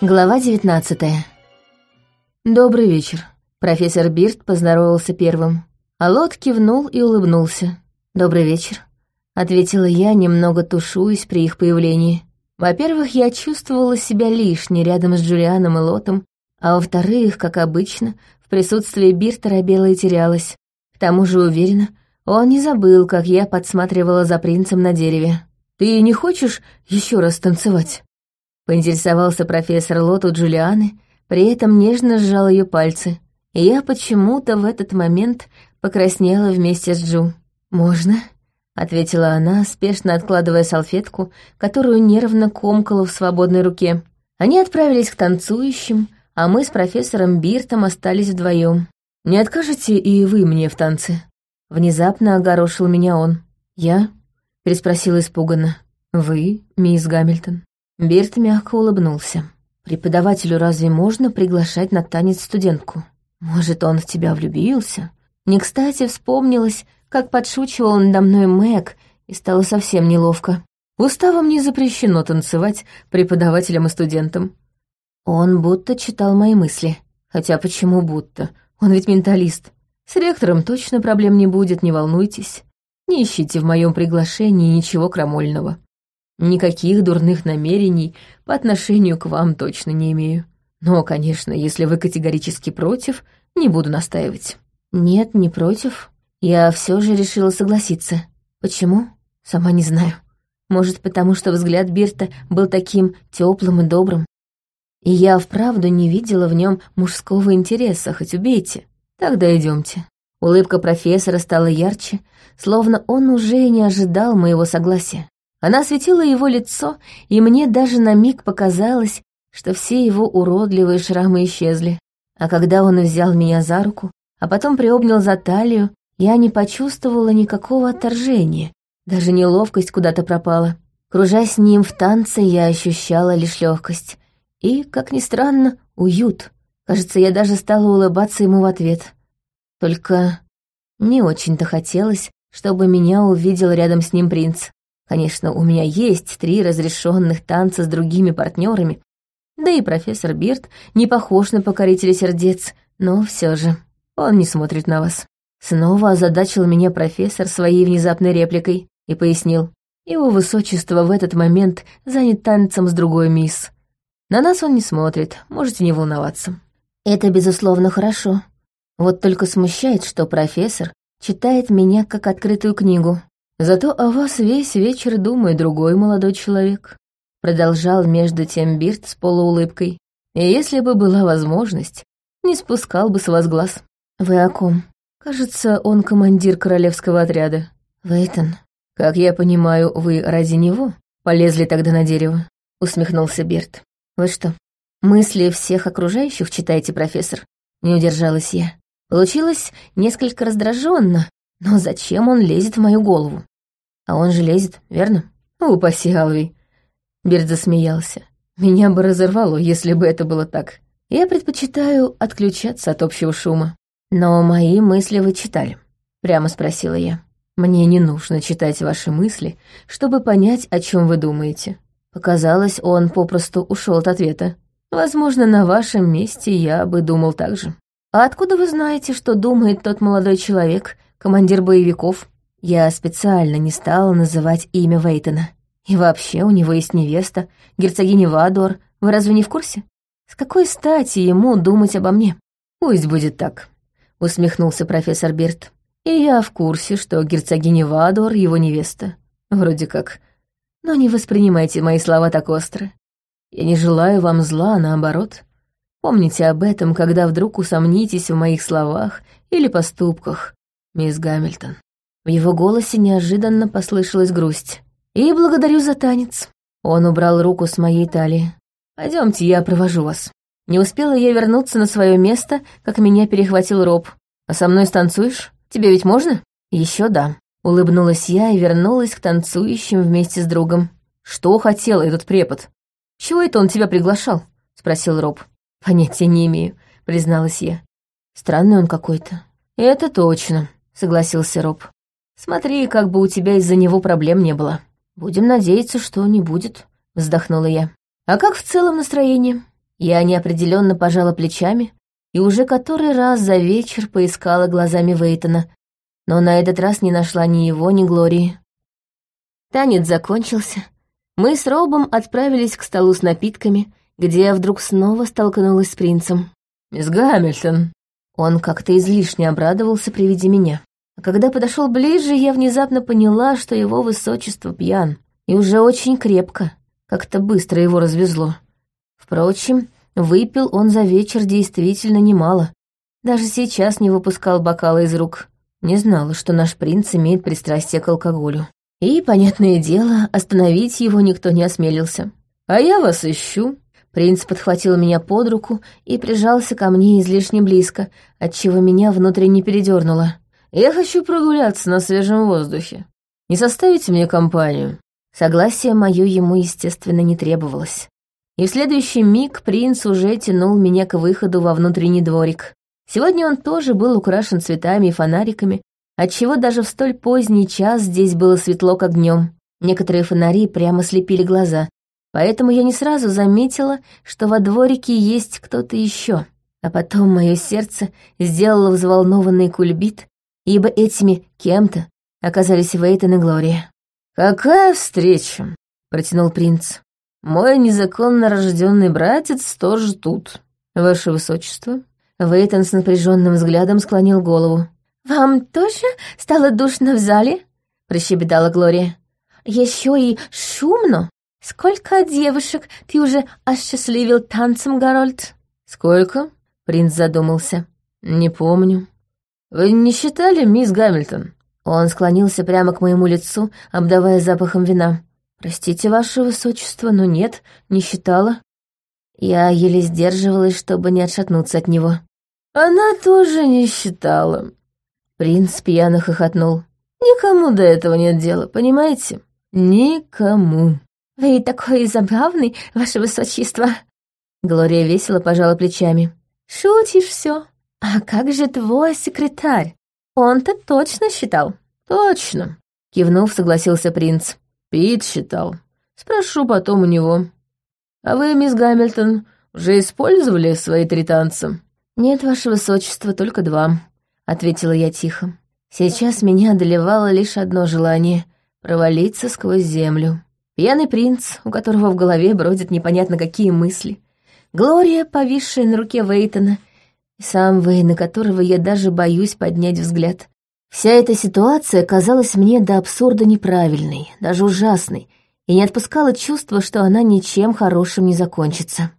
Глава девятнадцатая. Добрый вечер. Профессор Бирт поздоровался первым. А Лот кивнул и улыбнулся. Добрый вечер. Ответила я, немного тушуясь при их появлении. Во-первых, я чувствовала себя лишней рядом с Джулианом и Лотом, а во-вторых, как обычно, в присутствии Бирта робела и терялась. К тому же уверена, он не забыл, как я подсматривала за принцем на дереве. «Ты не хочешь еще раз танцевать?» Поинтересовался профессор Лот у Джулианы, при этом нежно сжал ее пальцы. И я почему-то в этот момент покраснела вместе с Джу. «Можно?» — ответила она, спешно откладывая салфетку, которую нервно комкала в свободной руке. Они отправились к танцующим, а мы с профессором Биртом остались вдвоем. «Не откажете и вы мне в танце?» Внезапно огорошил меня он. «Я?» — переспросила испуганно. «Вы, мисс Гамильтон?» Бирт мягко улыбнулся. «Преподавателю разве можно приглашать на танец студентку? Может, он в тебя влюбился?» Не кстати вспомнилось, как подшучивал надо мной Мэг, и стало совсем неловко. Уставом не запрещено танцевать преподавателям и студентам. Он будто читал мои мысли. Хотя почему будто? Он ведь менталист. С ректором точно проблем не будет, не волнуйтесь. Не ищите в моем приглашении ничего крамольного. Никаких дурных намерений по отношению к вам точно не имею. Но, конечно, если вы категорически против, не буду настаивать. Нет, не против. Я все же решила согласиться. Почему? Сама не знаю. Может, потому что взгляд Бирта был таким теплым и добрым. И я вправду не видела в нем мужского интереса, хоть убейте. Тогда идемте. Улыбка профессора стала ярче, словно он уже не ожидал моего согласия. Она осветила его лицо, и мне даже на миг показалось, что все его уродливые шрамы исчезли. А когда он взял меня за руку, а потом приобнял за талию, я не почувствовала никакого отторжения, даже неловкость куда-то пропала. Кружась с ним в танце, я ощущала лишь легкость и, как ни странно, уют. Кажется, я даже стала улыбаться ему в ответ. Только не очень-то хотелось, чтобы меня увидел рядом с ним принц. Конечно, у меня есть три разрешенных танца с другими партнерами, да и профессор Бирт не похож на покорителя сердец, но все же он не смотрит на вас. Снова озадачил меня профессор своей внезапной репликой и пояснил. Его высочество в этот момент занят танцем с другой мисс. На нас он не смотрит, можете не волноваться. Это, безусловно, хорошо. Вот только смущает, что профессор читает меня как открытую книгу. Зато о вас весь вечер думает другой молодой человек. Продолжал между тем Бирт с полуулыбкой. И если бы была возможность, не спускал бы с вас глаз. Вы о ком? Кажется, он командир королевского отряда. Вейтон. Как я понимаю, вы ради него полезли тогда на дерево? Усмехнулся Бирт. Вы что, мысли всех окружающих читаете, профессор? Не удержалась я. Получилось несколько раздраженно, но зачем он лезет в мою голову? А он же лезет, верно? Упаси, Алви. Берд засмеялся. Меня бы разорвало, если бы это было так. Я предпочитаю отключаться от общего шума. Но мои мысли вы читали. Прямо спросила я. Мне не нужно читать ваши мысли, чтобы понять, о чем вы думаете. Показалось, он попросту ушел от ответа. Возможно, на вашем месте я бы думал так же. А откуда вы знаете, что думает тот молодой человек, командир боевиков. Я специально не стала называть имя Вейтона. И вообще у него есть невеста, герцогиня Вадор. Вы разве не в курсе? С какой стати ему думать обо мне? Пусть будет так, усмехнулся профессор Бирт. И я в курсе, что герцогиня Вадор его невеста. Вроде как. Но не воспринимайте мои слова так остро. Я не желаю вам зла, наоборот. Помните об этом, когда вдруг усомнитесь в моих словах или поступках, мисс Гамильтон». В его голосе неожиданно послышалась грусть. «И благодарю за танец». Он убрал руку с моей талии. Пойдемте, я провожу вас». Не успела я вернуться на свое место, как меня перехватил Роб. «А со мной станцуешь? Тебе ведь можно?» Еще да. Улыбнулась я и вернулась к танцующим вместе с другом. «Что хотел этот препод?» «Чего это он тебя приглашал?» — спросил Роб. «Понятия не имею», — призналась я. «Странный он какой-то». «Это точно», — согласился Роб. «Смотри, как бы у тебя из-за него проблем не было». «Будем надеяться, что не будет», — вздохнула я. «А как в целом настроение?» Я неопределенно пожала плечами и уже который раз за вечер поискала глазами Вейтона, но на этот раз не нашла ни его, ни Глории. Танец закончился. Мы с Робом отправились к столу с напитками, где я вдруг снова столкнулась с принцем. «Мисс Гамильтон!» Он как-то излишне обрадовался при виде меня. А когда подошел ближе, я внезапно поняла, что его высочество пьян. И уже очень крепко. Как-то быстро его развезло. Впрочем, выпил он за вечер действительно немало. Даже сейчас не выпускал бокала из рук. Не знала, что наш принц имеет пристрастие к алкоголю. И, понятное дело, остановить его никто не осмелился. «А я вас ищу». Принц подхватил меня под руку и прижался ко мне излишне близко, отчего меня внутренне передернуло. «Я хочу прогуляться на свежем воздухе. Не составите мне компанию?» Согласие мое ему, естественно, не требовалось. И в следующий миг принц уже тянул меня к выходу во внутренний дворик. Сегодня он тоже был украшен цветами и фонариками, отчего даже в столь поздний час здесь было светло, как днем. Некоторые фонари прямо слепили глаза, поэтому я не сразу заметила, что во дворике есть кто-то еще. А потом мое сердце сделало взволнованный кульбит, ибо этими кем-то оказались Вейтон и Глория. «Какая встреча!» — протянул принц. «Мой незаконно рожденный братец тоже тут, ваше высочество». Вейтон с напряженным взглядом склонил голову. «Вам тоже стало душно в зале?» — прощебетала Глория. «Еще и шумно. Сколько девушек ты уже осчастливил танцем, Гарольд?» «Сколько?» — принц задумался. «Не помню». «Вы не считали, мисс Гамильтон?» Он склонился прямо к моему лицу, обдавая запахом вина. «Простите, ваше высочество, но нет, не считала». Я еле сдерживалась, чтобы не отшатнуться от него. «Она тоже не считала». Принц пьяно хохотнул. «Никому до этого нет дела, понимаете? Никому». «Вы такой забавный, ваше высочество». Глория весело пожала плечами. «Шутишь все. А как же твой секретарь? Он-то точно считал. Точно, кивнув, согласился принц. Пит считал. Спрошу потом у него. А вы, мисс Гамильтон, уже использовали свои три танца? Нет, ваше высочество, только два, ответила я тихо. Сейчас меня одолевало лишь одно желание — провалиться сквозь землю. Пьяный принц, у которого в голове бродят непонятно какие мысли. Глория, повисшая на руке Вейтона, и сам Вэй, на которого я даже боюсь поднять взгляд. Вся эта ситуация казалась мне до абсурда неправильной, даже ужасной, и не отпускала чувство, что она ничем хорошим не закончится.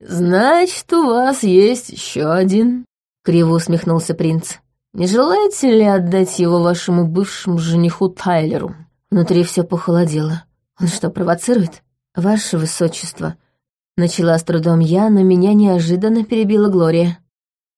«Значит, у вас есть еще один», — криво усмехнулся принц. «Не желаете ли отдать его вашему бывшему жениху Тайлеру?» Внутри все похолодело. Он что, провоцирует? Ваше высочество, Начала с трудом я, но меня неожиданно перебила Глория.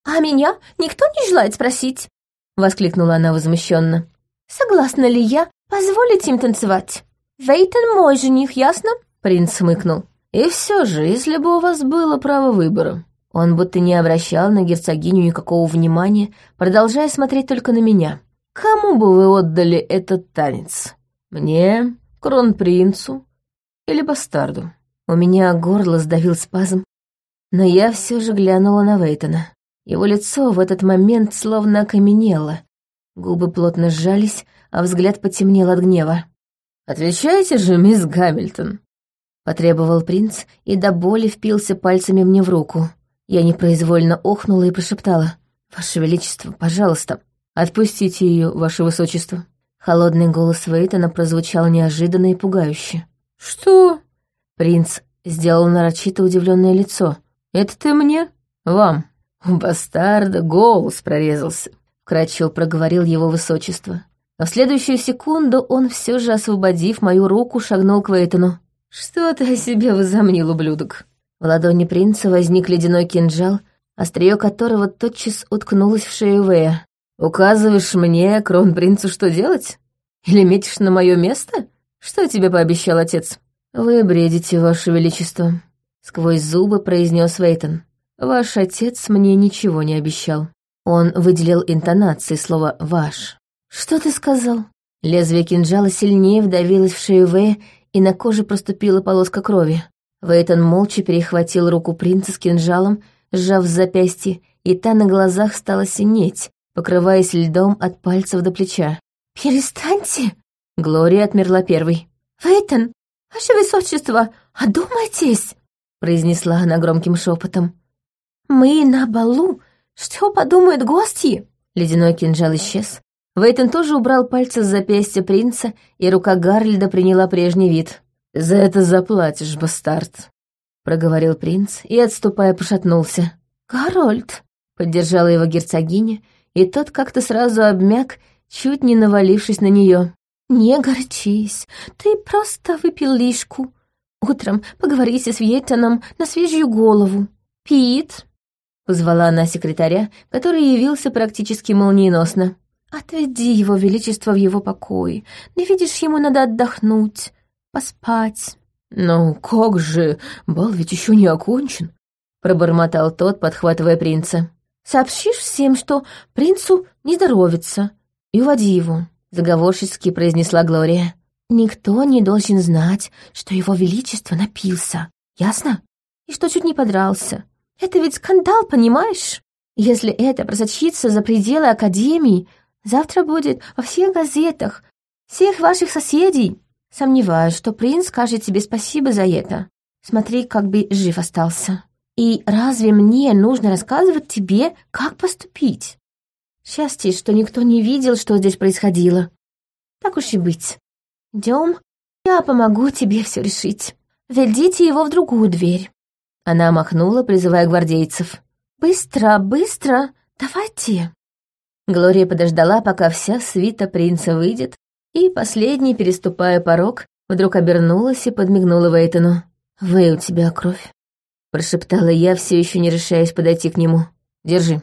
«А меня никто не желает спросить?» — воскликнула она возмущенно. «Согласна ли я позволить им танцевать? Вейтон мой жених, ясно?» Принц смыкнул. «И все же, если бы у вас было право выбора». Он будто не обращал на герцогиню никакого внимания, продолжая смотреть только на меня. «Кому бы вы отдали этот танец? Мне, кронпринцу или бастарду?» У меня горло сдавил спазм, но я все же глянула на Вейтона. Его лицо в этот момент словно окаменело. Губы плотно сжались, а взгляд потемнел от гнева. «Отвечайте же, мисс Гамильтон!» Потребовал принц и до боли впился пальцами мне в руку. Я непроизвольно охнула и прошептала. «Ваше Величество, пожалуйста, отпустите ее, Ваше Высочество». Холодный голос Вейтона прозвучал неожиданно и пугающе. «Что?» Принц сделал нарочито удивленное лицо. «Это ты мне? Вам?» «У бастарда голос прорезался», — вкратчиво проговорил его высочество. А в следующую секунду он все же, освободив мою руку, шагнул к Вейтону. «Что ты о себе возомнил, ублюдок?» В ладони принца возник ледяной кинжал, острие которого тотчас уткнулось в шею Вэя. «Указываешь мне, кронпринцу, что делать? Или метишь на мое место? Что тебе пообещал отец?» «Вы бредите, Ваше Величество», — сквозь зубы произнес Вейтон. «Ваш отец мне ничего не обещал». Он выделил интонации слова «ваш». «Что ты сказал?» Лезвие кинжала сильнее вдавилось в шею Вэя, и на коже проступила полоска крови. Вейтон молча перехватил руку принца с кинжалом, сжав запястье, и та на глазах стала синеть, покрываясь льдом от пальцев до плеча. «Перестаньте!» Глория отмерла первой. «Вейтон, ваше высочество, одумайтесь!» произнесла она громким шепотом. «Мы на балу. Что подумают гости?» Ледяной кинжал исчез. Вейтон тоже убрал пальцы с запястья принца, и рука Гарльда приняла прежний вид. «За это заплатишь, бастард», — проговорил принц и, отступая, пошатнулся. «Гарольд», — поддержала его герцогиня, и тот как-то сразу обмяк, чуть не навалившись на нее. «Не горчись, ты просто выпил лишку. Утром поговорите с Вейтоном на свежую голову. Пит!» Позвала она секретаря, который явился практически молниеносно. «Отведи его величество в его покой. Ты видишь, ему надо отдохнуть, поспать». «Ну как же, бал ведь еще не окончен», — пробормотал тот, подхватывая принца. «Сообщишь всем, что принцу не здоровится, и уводи его», — заговорчески произнесла Глория. «Никто не должен знать, что его величество напился, ясно? И что чуть не подрался. Это ведь скандал, понимаешь? Если это просочится за пределы Академии, завтра будет во всех газетах, всех ваших соседей. Сомневаюсь, что принц скажет тебе спасибо за это. Смотри, как бы жив остался. И разве мне нужно рассказывать тебе, как поступить? Счастье, что никто не видел, что здесь происходило. Так уж и быть. Идем, я помогу тебе все решить. Ведите его в другую дверь. Она махнула, призывая гвардейцев. «Быстро, быстро, давайте!» Глория подождала, пока вся свита принца выйдет, и, последний, переступая порог, вдруг обернулась и подмигнула Вейтону. «Вы, у тебя кровь», — прошептала я, все еще не решаясь подойти к нему. «Держи».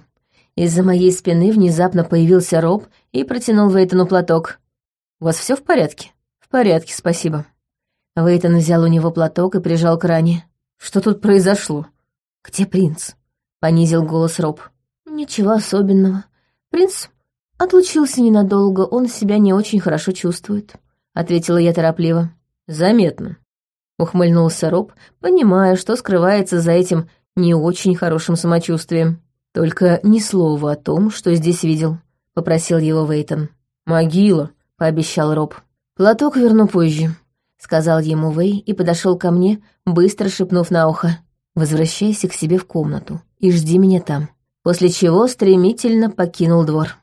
Из-за моей спины внезапно появился Роб и протянул Вейтону платок. «У вас все в порядке?» «В порядке, спасибо». Вейтон взял у него платок и прижал к ране. Что тут произошло? Где принц? Понизил голос Роб. Ничего особенного. Принц отлучился ненадолго, он себя не очень хорошо чувствует. Ответила я торопливо. Заметно. Ухмыльнулся Роб, понимая, что скрывается за этим не очень хорошим самочувствием. Только ни слова о том, что здесь видел, попросил его Вейтон. Могила, пообещал Роб. Платок верну позже сказал ему Вэй и подошел ко мне, быстро шепнув на ухо. «Возвращайся к себе в комнату и жди меня там». После чего стремительно покинул двор.